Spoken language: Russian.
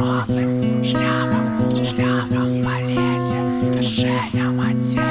народным шляхом, шляхом по лесе, Женя Матер.